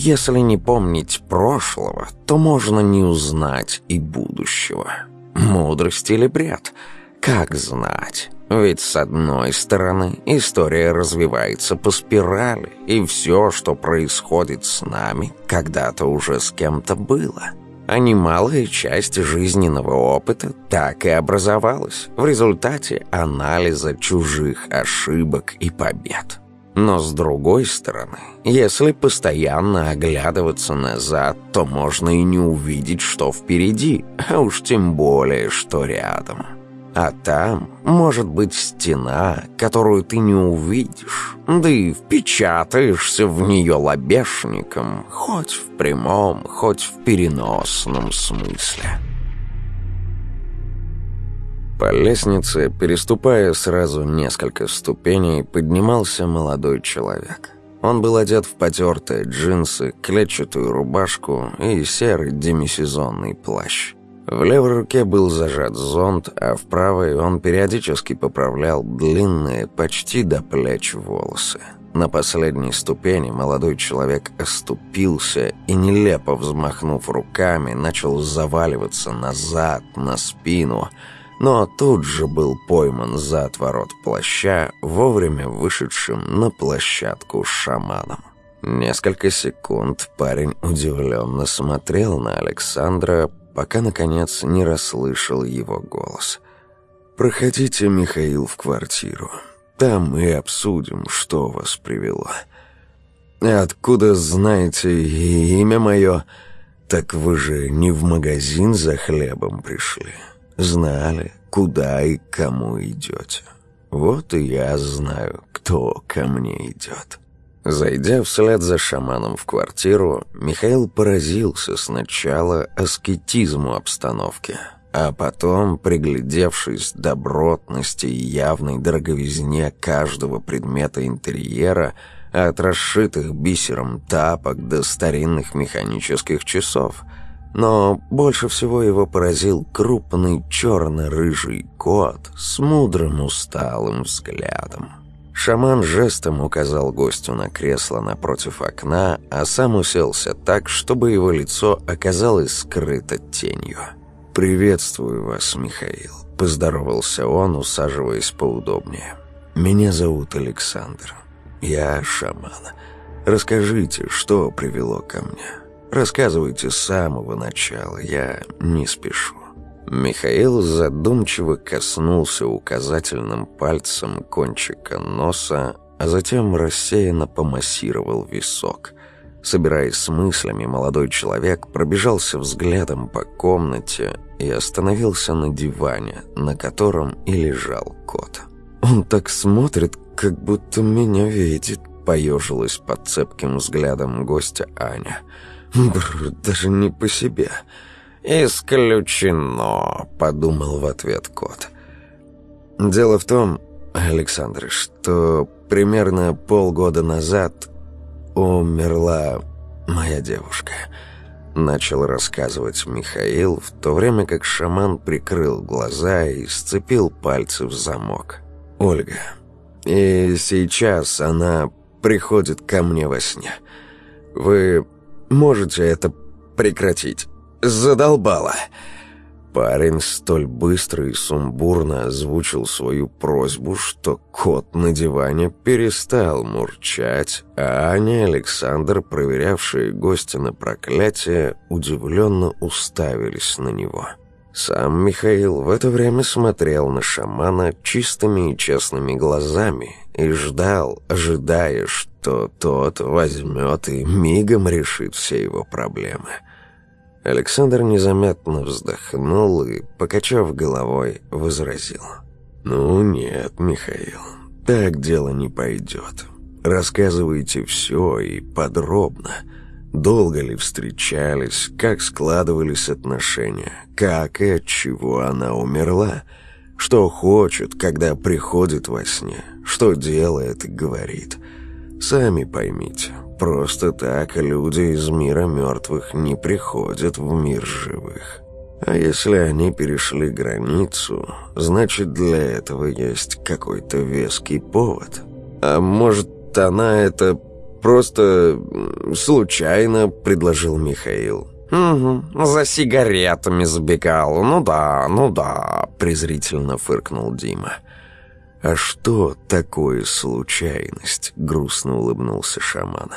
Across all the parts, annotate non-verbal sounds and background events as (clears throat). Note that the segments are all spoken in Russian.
Если не помнить прошлого, то можно не узнать и будущего. Мудрость или бред? Как знать? Ведь с одной стороны история развивается по спирали, и все, что происходит с нами, когда-то уже с кем-то было. А немалая часть жизненного опыта так и образовалась в результате анализа чужих ошибок и побед. Но с другой стороны, если постоянно оглядываться назад, то можно и не увидеть, что впереди, а уж тем более, что рядом. А там может быть стена, которую ты не увидишь, да и впечатаешься в нее лобешником, хоть в прямом, хоть в переносном смысле». По лестнице, переступая сразу несколько ступеней, поднимался молодой человек. Он был одет в потертые джинсы, клетчатую рубашку и серый демисезонный плащ. В левой руке был зажат зонт, а в правой он периодически поправлял длинные, почти до плеч волосы. На последней ступени молодой человек оступился и, нелепо взмахнув руками, начал заваливаться назад, на спину – но тут же был пойман за отворот плаща, вовремя вышедшим на площадку шаманом. Несколько секунд парень удивленно смотрел на Александра, пока, наконец, не расслышал его голос. «Проходите, Михаил, в квартиру. Там мы обсудим, что вас привело. Откуда знаете имя мое? Так вы же не в магазин за хлебом пришли» знали, куда и кому идете. Вот и я знаю, кто ко мне идет». Зайдя вслед за шаманом в квартиру, Михаил поразился сначала аскетизму обстановки, а потом, приглядевшись добротности и явной дороговизне каждого предмета интерьера, от расшитых бисером тапок до старинных механических часов – но больше всего его поразил крупный черно-рыжий кот с мудрым усталым взглядом. Шаман жестом указал гостю на кресло напротив окна, а сам уселся так, чтобы его лицо оказалось скрыто тенью. «Приветствую вас, Михаил», — поздоровался он, усаживаясь поудобнее. «Меня зовут Александр. Я шаман. Расскажите, что привело ко мне?» Рассказывайте с самого начала, я не спешу». Михаил задумчиво коснулся указательным пальцем кончика носа, а затем рассеянно помассировал висок. Собираясь с мыслями, молодой человек пробежался взглядом по комнате и остановился на диване, на котором и лежал кот. «Он так смотрит, как будто меня видит», — поежилась под цепким взглядом гостя Аня — Бррр, даже не по себе. «Исключено», — подумал в ответ кот. «Дело в том, Александр, что примерно полгода назад умерла моя девушка», — начал рассказывать Михаил, в то время как шаман прикрыл глаза и сцепил пальцы в замок. «Ольга. И сейчас она приходит ко мне во сне. Вы Можете это прекратить. Задолбало. Парень столь быстро и сумбурно озвучил свою просьбу, что кот на диване перестал мурчать, а Аня и Александр, проверявшие гостя на проклятие, удивленно уставились на него. Сам Михаил в это время смотрел на шамана чистыми и честными глазами и ждал, ожидая, что то тот возьмет и мигом решит все его проблемы. Александр незаметно вздохнул и, покачав головой, возразил. «Ну нет, Михаил, так дело не пойдет. Рассказывайте все и подробно. Долго ли встречались, как складывались отношения, как и от чего она умерла, что хочет, когда приходит во сне, что делает и говорит». Сами поймите, просто так люди из мира мертвых не приходят в мир живых. А если они перешли границу, значит для этого есть какой-то веский повод. А может, она это просто случайно предложил Михаил. «Угу, за сигаретами сбегал, ну да, ну да», презрительно фыркнул Дима. «А что такое случайность?» — грустно улыбнулся шаман.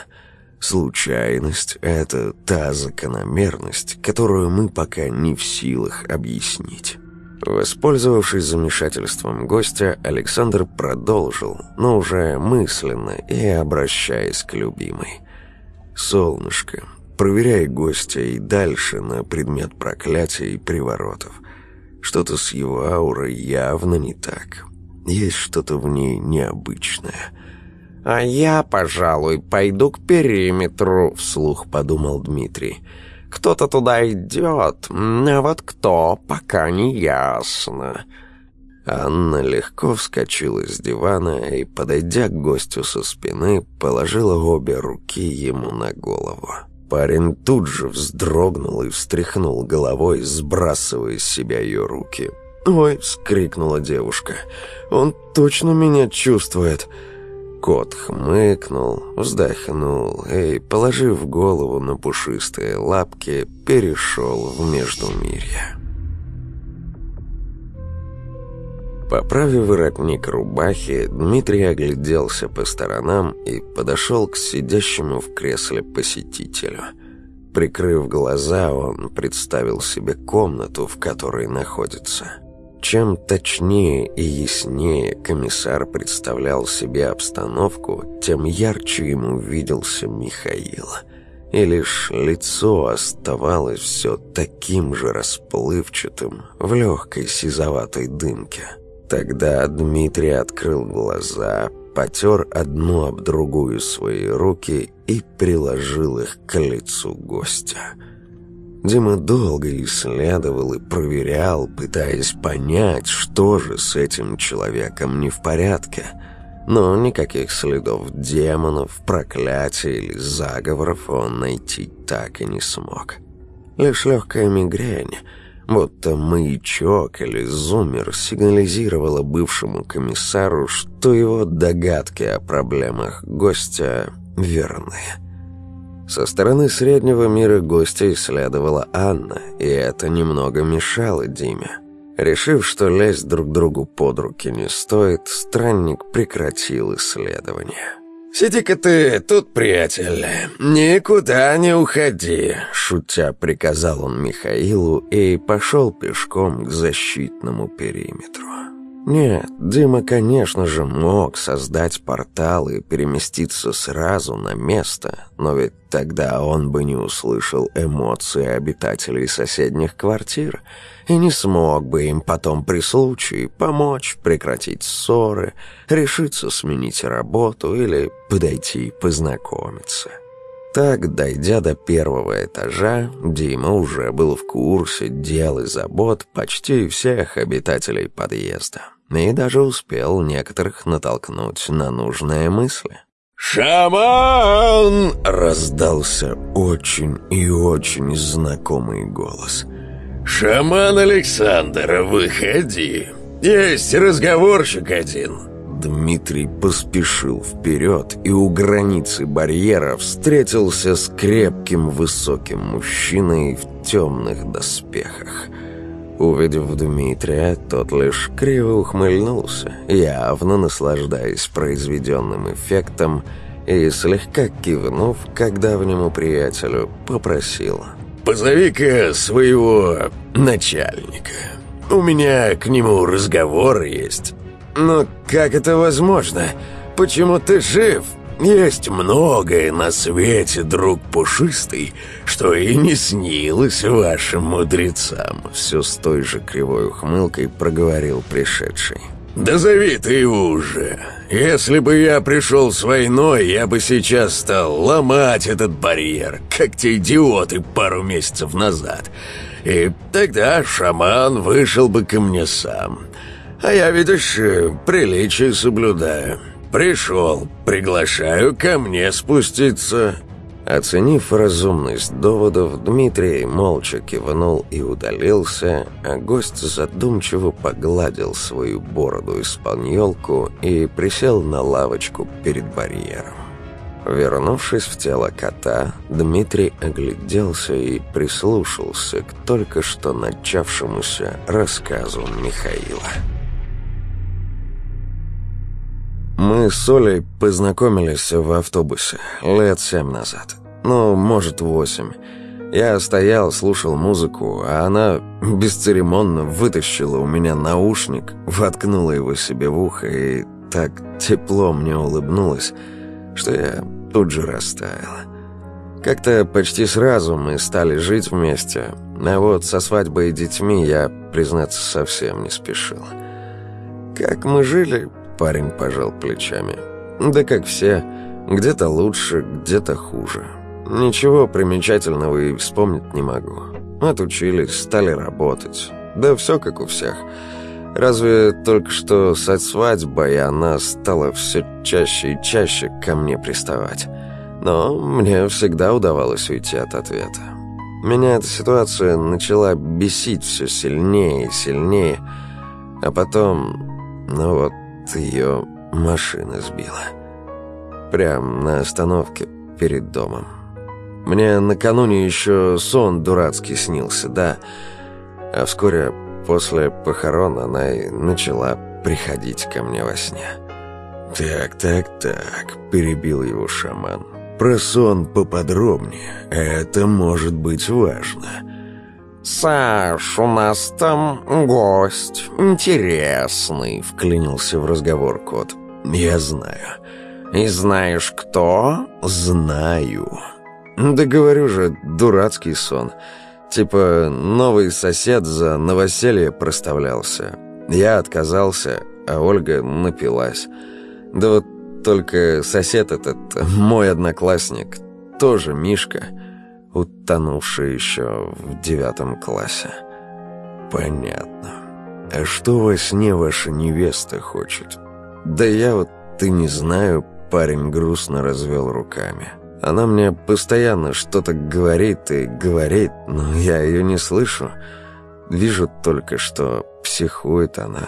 «Случайность — это та закономерность, которую мы пока не в силах объяснить». Воспользовавшись замешательством гостя, Александр продолжил, но уже мысленно и обращаясь к любимой. «Солнышко, проверяй гостя и дальше на предмет проклятий и приворотов. Что-то с его аурой явно не так. Есть что-то в ней необычное. «А я, пожалуй, пойду к периметру», — вслух подумал Дмитрий. «Кто-то туда идет, а вот кто, пока не ясно». Анна легко вскочила с дивана и, подойдя к гостю со спины, положила обе руки ему на голову. Парень тут же вздрогнул и встряхнул головой, сбрасывая с себя ее руки. «Ой!» — скрикнула девушка. «Он точно меня чувствует!» Кот хмыкнул, вздохнул и, положив голову на пушистые лапки, перешел в междумирье. Поправив воротник рубахи, Дмитрий огляделся по сторонам и подошел к сидящему в кресле посетителю. Прикрыв глаза, он представил себе комнату, в которой находится – чем точнее и яснее комиссар представлял себе обстановку, тем ярче ему виделся Михаил. И лишь лицо оставалось все таким же расплывчатым в легкой сизоватой дымке. Тогда Дмитрий открыл глаза, потер одну об другую свои руки и приложил их к лицу гостя – Дима долго исследовал и проверял, пытаясь понять, что же с этим человеком не в порядке. Но никаких следов демонов, проклятий или заговоров он найти так и не смог. Лишь легкая мигрень, будто маячок или зумер сигнализировала бывшему комиссару, что его догадки о проблемах гостя верные. Со стороны среднего мира гостей следовала Анна, и это немного мешало Диме. Решив, что лезть друг другу под руки не стоит, странник прекратил исследование. «Сиди-ка ты тут, приятель, никуда не уходи», — шутя приказал он Михаилу и пошел пешком к защитному периметру. Нет, Дима, конечно же, мог создать портал и переместиться сразу на место, но ведь тогда он бы не услышал эмоции обитателей соседних квартир и не смог бы им потом при случае помочь прекратить ссоры, решиться сменить работу или подойти познакомиться. Так, дойдя до первого этажа, Дима уже был в курсе дел и забот почти всех обитателей подъезда. И даже успел некоторых натолкнуть на нужные мысли. «Шаман!» — раздался очень и очень знакомый голос. «Шаман Александр, выходи! Есть разговорщик один!» Дмитрий поспешил вперед и у границы барьера встретился с крепким высоким мужчиной в темных доспехах. Увидев Дмитрия, тот лишь криво ухмыльнулся, явно наслаждаясь произведенным эффектом, и слегка кивнув когда в нему приятелю, попросил «Позови-ка своего начальника. У меня к нему разговор есть». «Но как это возможно? Почему ты жив?» «Есть многое на свете, друг пушистый, что и не снилось вашим мудрецам», — все с той же кривой ухмылкой проговорил пришедший. «Да зови ты его уже. Если бы я пришел с войной, я бы сейчас стал ломать этот барьер, как те идиоты пару месяцев назад. И тогда шаман вышел бы ко мне сам. А я ведь уж приличие соблюдаю. Пришел, приглашаю ко мне спуститься». Оценив разумность доводов, Дмитрий молча кивнул и удалился, а гость задумчиво погладил свою бороду-испаньолку и присел на лавочку перед барьером. Вернувшись в тело кота, Дмитрий огляделся и прислушался к только что начавшемуся рассказу Михаила. Мы с Олей познакомились в автобусе лет семь назад. Ну, может, восемь. Я стоял, слушал музыку, а она бесцеремонно вытащила у меня наушник, воткнула его себе в ухо и так тепло мне улыбнулась, что я тут же растаяла. Как-то почти сразу мы стали жить вместе, а вот со свадьбой и детьми я, признаться, совсем не спешил. Как мы жили, Парень пожал плечами. «Да как все. Где-то лучше, где-то хуже. Ничего примечательного и вспомнить не могу. Отучились, стали работать. Да все как у всех. Разве только что со и она стала все чаще и чаще ко мне приставать. Но мне всегда удавалось уйти от ответа. Меня эта ситуация начала бесить все сильнее и сильнее. А потом... Ну вот, говорит, ее машина сбила. Прям на остановке перед домом. Мне накануне еще сон дурацкий снился, да. А вскоре после похорон она и начала приходить ко мне во сне. «Так, так, так», — перебил его шаман. «Про сон поподробнее. Это может быть важно. «Саш, у нас там гость интересный», — вклинился в разговор кот. «Я знаю». «И знаешь кто?» «Знаю». «Да говорю же, дурацкий сон. Типа новый сосед за новоселье проставлялся. Я отказался, а Ольга напилась. Да вот только сосед этот, мой одноклассник, тоже Мишка» утонувший еще в девятом классе. Понятно. А что во сне ваша невеста хочет? Да я вот, ты не знаю, парень грустно развел руками. Она мне постоянно что-то говорит и говорит, но я ее не слышу. Вижу только, что психует она.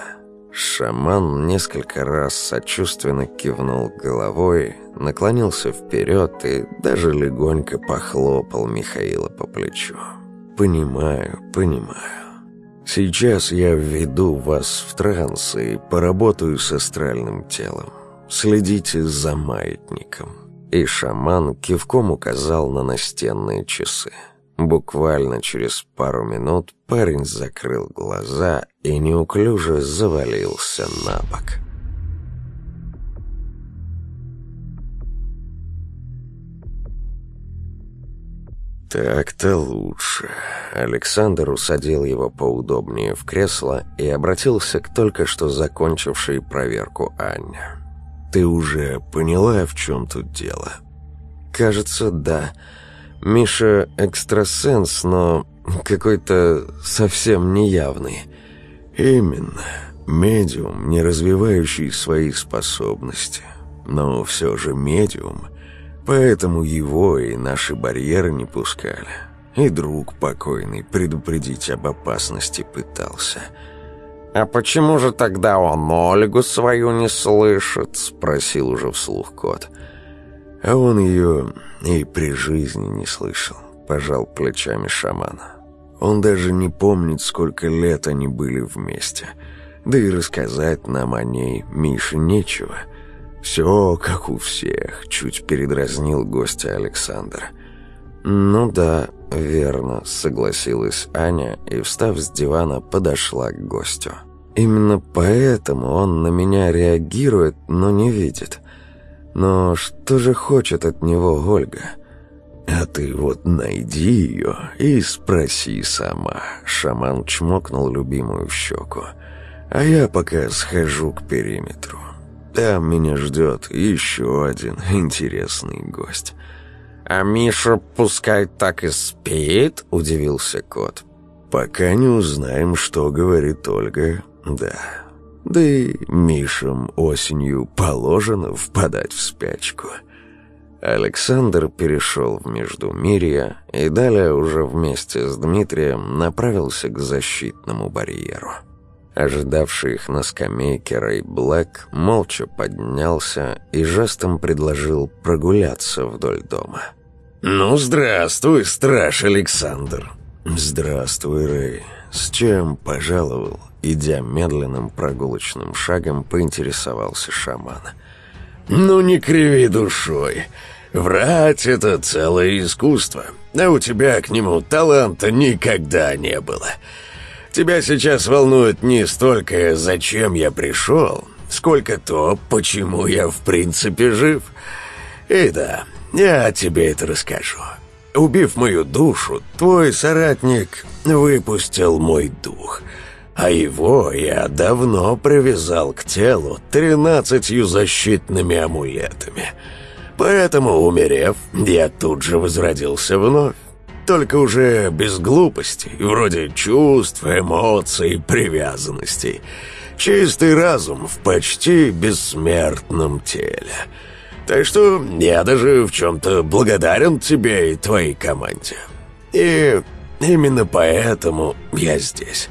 Шаман несколько раз сочувственно кивнул головой, наклонился вперед и даже легонько похлопал Михаила по плечу. «Понимаю, понимаю. Сейчас я введу вас в транс и поработаю с астральным телом. Следите за маятником». И шаман кивком указал на настенные часы. Буквально через пару минут парень закрыл глаза и неуклюже завалился на бок. «Так-то лучше». Александр усадил его поудобнее в кресло и обратился к только что закончившей проверку Анне. «Ты уже поняла, в чем тут дело?» «Кажется, да. Миша экстрасенс, но какой-то совсем неявный. Именно. Медиум, не развивающий свои способности. Но все же медиум. Поэтому его и наши барьеры не пускали. И друг покойный предупредить об опасности пытался. «А почему же тогда он Ольгу свою не слышит?» — спросил уже вслух кот. А он ее и при жизни не слышал, — пожал плечами шамана. Он даже не помнит, сколько лет они были вместе. Да и рассказать нам о ней Мише нечего. Все как у всех, чуть передразнил гостя Александр. «Ну да, верно», — согласилась Аня и, встав с дивана, подошла к гостю. «Именно поэтому он на меня реагирует, но не видит. Но что же хочет от него Ольга?» «А ты вот найди ее и спроси сама». Шаман чмокнул любимую в щеку. «А я пока схожу к периметру. Там меня ждет еще один интересный гость». «А Миша пускай так и спит?» – удивился кот. «Пока не узнаем, что говорит Ольга, да. Да и Мишам осенью положено впадать в спячку». Александр перешел в Междумирье и далее уже вместе с Дмитрием направился к защитному барьеру. Ожидавший их на скамейке Рэй Блэк молча поднялся и жестом предложил прогуляться вдоль дома. «Ну, здравствуй, страж Александр!» «Здравствуй, Рэй. С чем пожаловал?» Идя медленным прогулочным шагом, поинтересовался шаман. «Ну, не криви душой!» Врать — это целое искусство, а у тебя к нему таланта никогда не было. Тебя сейчас волнует не столько «зачем я пришел», сколько то, почему я в принципе жив. И да, я тебе это расскажу. Убив мою душу, твой соратник выпустил мой дух, а его я давно привязал к телу тринадцатью защитными амулетами — Поэтому, умерев, я тут же возродился вновь. Только уже без глупостей, вроде чувств, эмоций, привязанностей. Чистый разум в почти бессмертном теле. Так что я даже в чем-то благодарен тебе и твоей команде. И именно поэтому я здесь.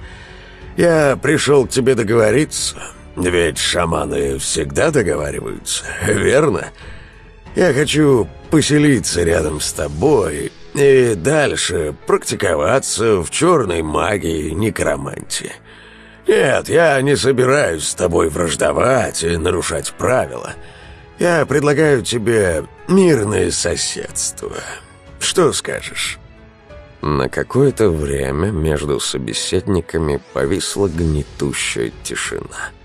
Я пришел к тебе договориться, ведь шаманы всегда договариваются, верно?» Я хочу поселиться рядом с тобой и дальше практиковаться в черной магии некромантии. Нет, я не собираюсь с тобой враждовать и нарушать правила. Я предлагаю тебе мирное соседство. Что скажешь?» На какое-то время между собеседниками повисла гнетущая тишина –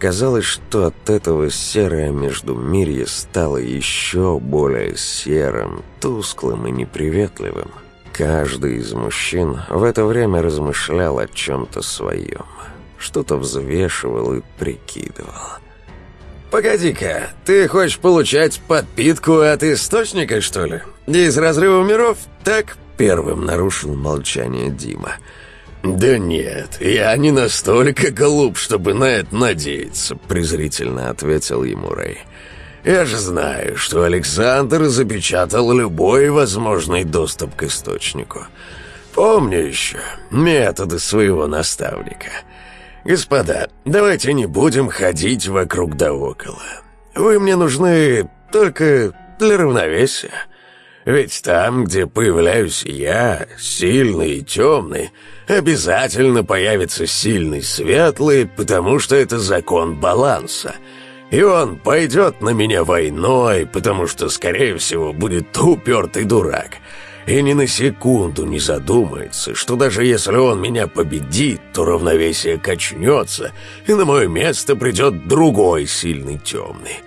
Казалось, что от этого серое междумирье стало еще более серым, тусклым и неприветливым. Каждый из мужчин в это время размышлял о чем-то своем, что-то взвешивал и прикидывал. «Погоди-ка, ты хочешь получать подпитку от источника, что ли? Из разрыва миров?» Так первым нарушил молчание Дима – «Да нет, я не настолько глуп, чтобы на это надеяться», — презрительно ответил ему Рэй. «Я же знаю, что Александр запечатал любой возможный доступ к источнику. Помню еще методы своего наставника. Господа, давайте не будем ходить вокруг да около. Вы мне нужны только для равновесия». Ведь там, где появляюсь я, сильный и темный, обязательно появится сильный светлый, потому что это закон баланса. И он пойдет на меня войной, потому что, скорее всего, будет упертый дурак. И ни на секунду не задумается, что даже если он меня победит, то равновесие качнется, и на мое место придет другой сильный темный.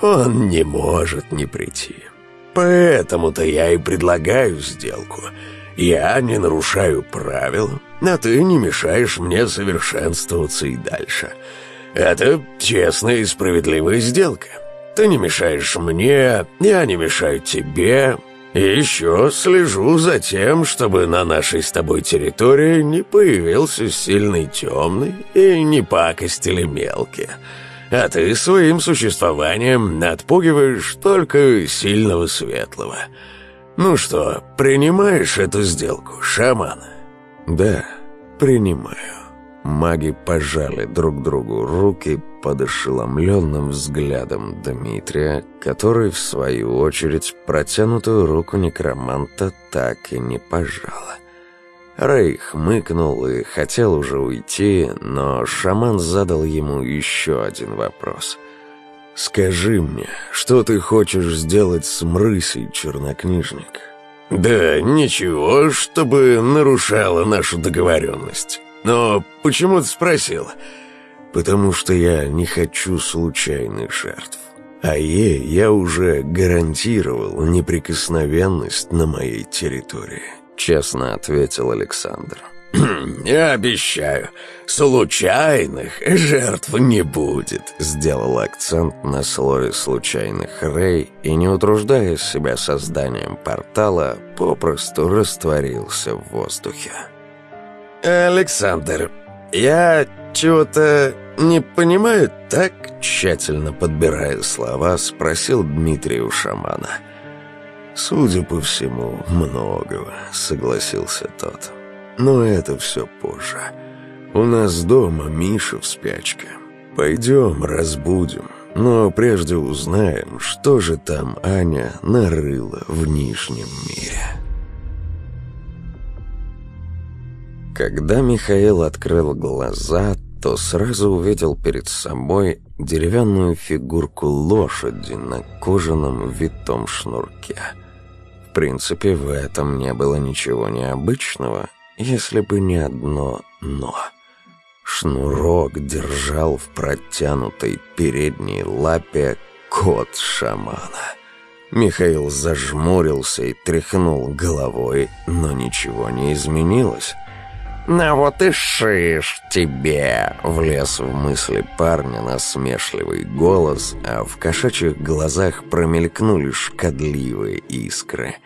Он не может не прийти». Поэтому-то я и предлагаю сделку. Я не нарушаю правил, а ты не мешаешь мне совершенствоваться и дальше. Это честная и справедливая сделка. Ты не мешаешь мне, я не мешаю тебе. И еще слежу за тем, чтобы на нашей с тобой территории не появился сильный темный и не пакостили мелкие» а ты своим существованием отпугиваешь только сильного светлого. Ну что, принимаешь эту сделку, шаман?» «Да, принимаю». Маги пожали друг другу руки под ошеломленным взглядом Дмитрия, который, в свою очередь, протянутую руку некроманта так и не пожала. Рэй хмыкнул и хотел уже уйти, но шаман задал ему еще один вопрос. «Скажи мне, что ты хочешь сделать с мрысей, чернокнижник?» «Да ничего, чтобы нарушала нашу договоренность. Но почему ты спросил?» «Потому что я не хочу случайных жертв. А ей я уже гарантировал неприкосновенность на моей территории». — честно ответил Александр. «Хм, «Я обещаю, случайных жертв не будет», — сделал акцент на слове «случайных» Рэй и, не утруждая себя созданием портала, попросту растворился в воздухе. «Александр, я чего-то не понимаю, так тщательно подбирая слова, спросил Дмитрий у шамана. «Судя по всему, многого», — согласился тот. «Но это все позже. У нас дома Миша в спячке. Пойдем, разбудим, но прежде узнаем, что же там Аня нарыла в Нижнем мире». Когда Михаил открыл глаза, то сразу увидел перед собой деревянную фигурку лошади на кожаном витом шнурке — принципе, в этом не было ничего необычного, если бы не одно «но». Шнурок держал в протянутой передней лапе кот шамана. Михаил зажмурился и тряхнул головой, но ничего не изменилось. «А вот и шиш тебе!» — влез в мысли парня насмешливый голос, а в кошачьих глазах промелькнули шкадливые искры.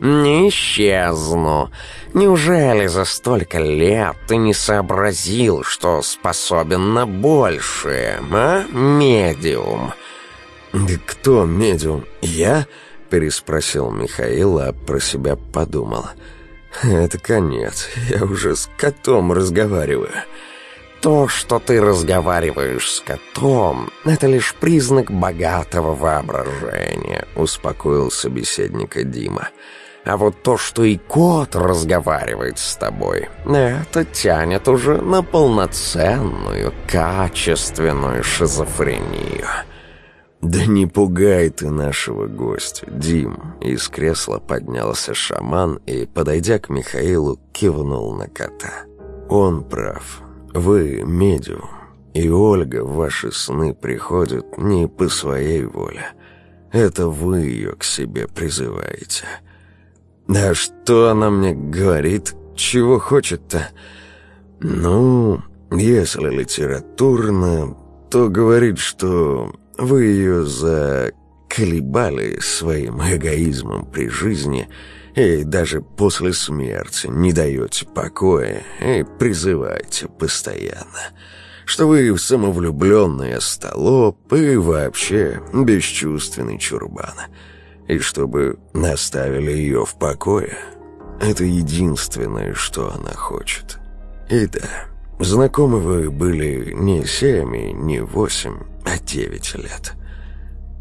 «Не исчезну! Неужели за столько лет ты не сообразил, что способен на большее, а, медиум?» «Да кто медиум? Я?» — переспросил Михаил, а про себя подумал. «Я?» «Это конец. Я уже с котом разговариваю». «То, что ты разговариваешь с котом, это лишь признак богатого воображения», — успокоил собеседника Дима. «А вот то, что и кот разговаривает с тобой, это тянет уже на полноценную, качественную шизофрению». «Да не пугай ты нашего гостя, Дим!» Из кресла поднялся шаман и, подойдя к Михаилу, кивнул на кота. «Он прав. Вы медиум, и Ольга в ваши сны приходит не по своей воле. Это вы ее к себе призываете. Да что она мне говорит? Чего хочет-то? Ну, если литературно, то говорит, что вы ее заколебали своим эгоизмом при жизни и даже после смерти не даете покоя и призываете постоянно, что вы самовлюбленный остолоп и вообще бесчувственный чурбан, и чтобы наставили ее в покое. Это единственное, что она хочет. И да, знакомы вы были не семь и не восемь, а девять лет.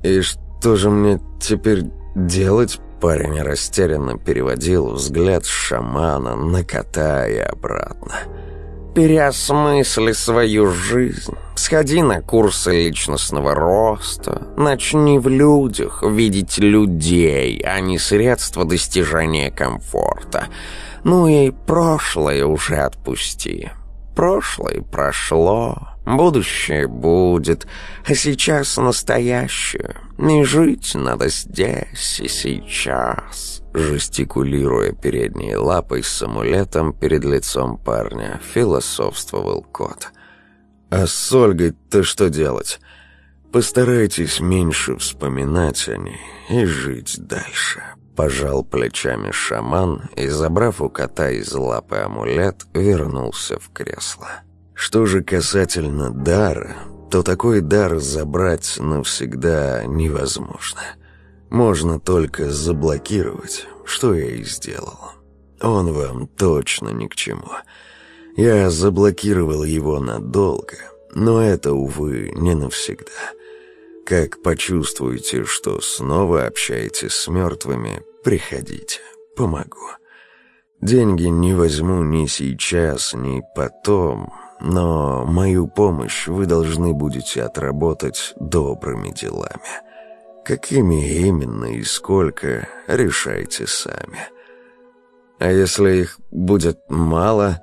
И что же мне теперь делать? Парень растерянно переводил взгляд шамана на кота и обратно. «Переосмысли свою жизнь, сходи на курсы личностного роста, начни в людях видеть людей, а не средства достижения комфорта. Ну и прошлое уже отпусти. Прошлое прошло». Будущее будет, а сейчас настоящее. Не жить надо здесь и сейчас». Жестикулируя передней лапой с амулетом перед лицом парня, философствовал кот. «А с Ольгой-то что делать? Постарайтесь меньше вспоминать о ней и жить дальше». Пожал плечами шаман и, забрав у кота из лапы амулет, вернулся в кресло. Что же касательно дара, то такой дар забрать навсегда невозможно. Можно только заблокировать, что я и сделал. Он вам точно ни к чему. Я заблокировал его надолго, но это, увы, не навсегда. Как почувствуете, что снова общаетесь с мертвыми, приходите, помогу. Деньги не возьму ни сейчас, ни потом, но мою помощь вы должны будете отработать добрыми делами. Какими именно и сколько, решайте сами. А если их будет мало,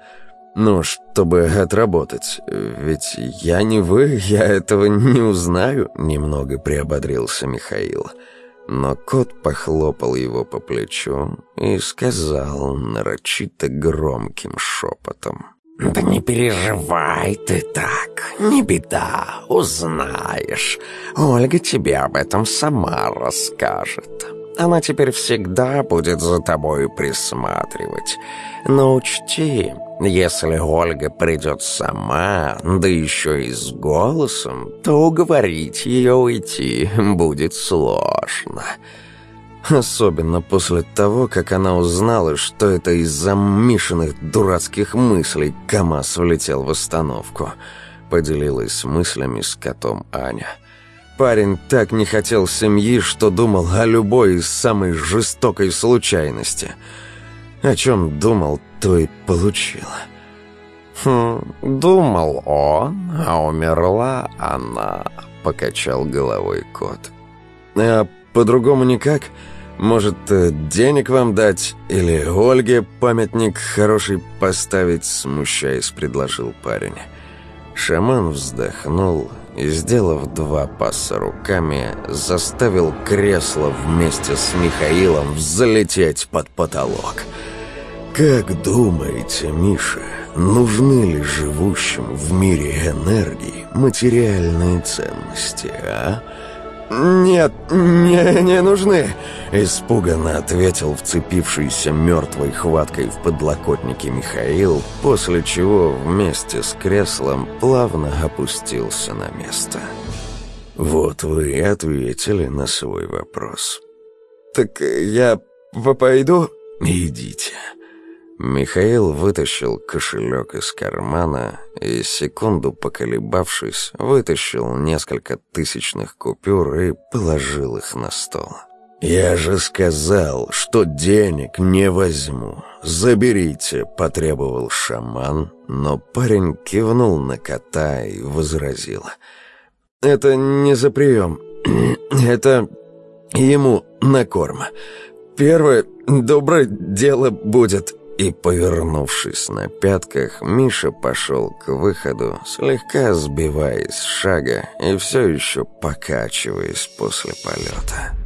ну, чтобы отработать, ведь я не вы, я этого не узнаю, немного приободрился Михаил. Но кот похлопал его по плечу и сказал нарочито громким шепотом — «Да не переживай ты так, не беда, узнаешь. Ольга тебе об этом сама расскажет. Она теперь всегда будет за тобой присматривать. Но учти, если Ольга придет сама, да еще и с голосом, то уговорить ее уйти будет сложно». Особенно после того, как она узнала, что это из-за Мишиных дурацких мыслей КамАЗ влетел в остановку. Поделилась мыслями с котом Аня. Парень так не хотел семьи, что думал о любой из самой жестокой случайности. О чем думал, то и получила. «Хм, думал он, а умерла она», — покачал головой кот. «А по-другому никак?» Может, э, денег вам дать? Или Ольге памятник хороший поставить?» Смущаясь, предложил парень. Шаман вздохнул и, сделав два паса руками, заставил кресло вместе с Михаилом взлететь под потолок. «Как думаете, Миша, нужны ли живущим в мире энергии материальные ценности, а?» «Нет, не, не нужны», — испуганно ответил вцепившийся мертвой хваткой в подлокотники Михаил, после чего вместе с креслом плавно опустился на место. «Вот вы и ответили на свой вопрос». «Так я пойду?» «Идите». Михаил вытащил кошелек из кармана и, секунду поколебавшись, вытащил несколько тысячных купюр и положил их на стол. «Я же сказал, что денег не возьму. Заберите», — потребовал шаман, но парень кивнул на кота и возразил. «Это не за прием. (clears throat) Это ему на корм. Первое доброе дело будет. И, повернувшись на пятках, Миша пошел к выходу, слегка сбиваясь с шага и все еще покачиваясь после полета.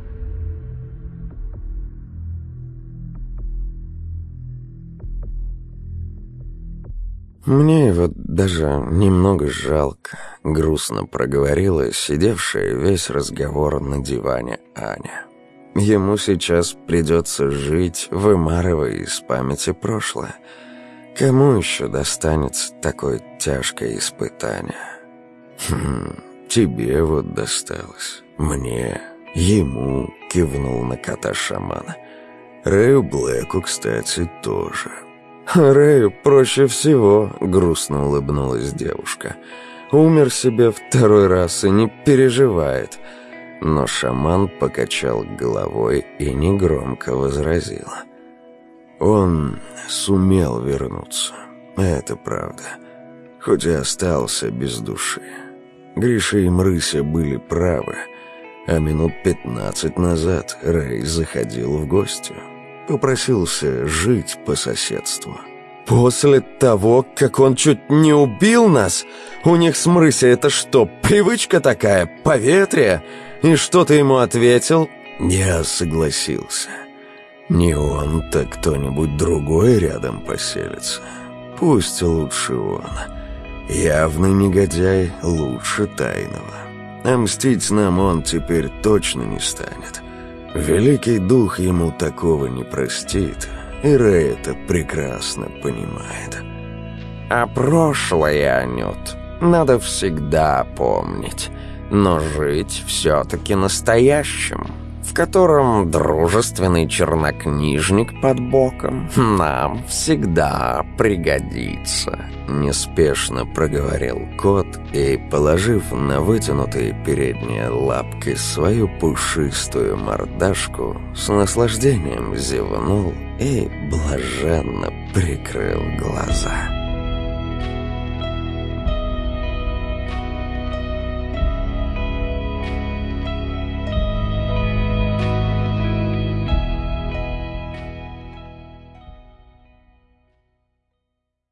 «Мне его даже немного жалко», — грустно проговорила сидевшая весь разговор на диване Аня. Ему сейчас придется жить, вымарывая из памяти прошлое. Кому еще достанется такое тяжкое испытание? Хм, тебе вот досталось. Мне, ему, кивнул на кота шамана. Рэю Блэку, кстати, тоже. Рэю проще всего, грустно улыбнулась девушка. Умер себе второй раз и не переживает но шаман покачал головой и негромко возразил. Он сумел вернуться, это правда, хоть и остался без души. Гриша и Мрыся были правы, а минут пятнадцать назад Рэй заходил в гости, попросился жить по соседству. «После того, как он чуть не убил нас, у них с Мрыся это что, привычка такая, поветрие?» И что ты ему ответил?» Я согласился. «Не он, так кто-нибудь другой рядом поселится. Пусть лучше он. Явный негодяй лучше тайного. А мстить нам он теперь точно не станет. Великий дух ему такого не простит, и Рэй это прекрасно понимает». «А прошлое, Анют, надо всегда помнить» но жить все-таки настоящим, в котором дружественный чернокнижник под боком нам всегда пригодится», — неспешно проговорил кот и, положив на вытянутые передние лапки свою пушистую мордашку, с наслаждением зевнул и блаженно прикрыл глаза.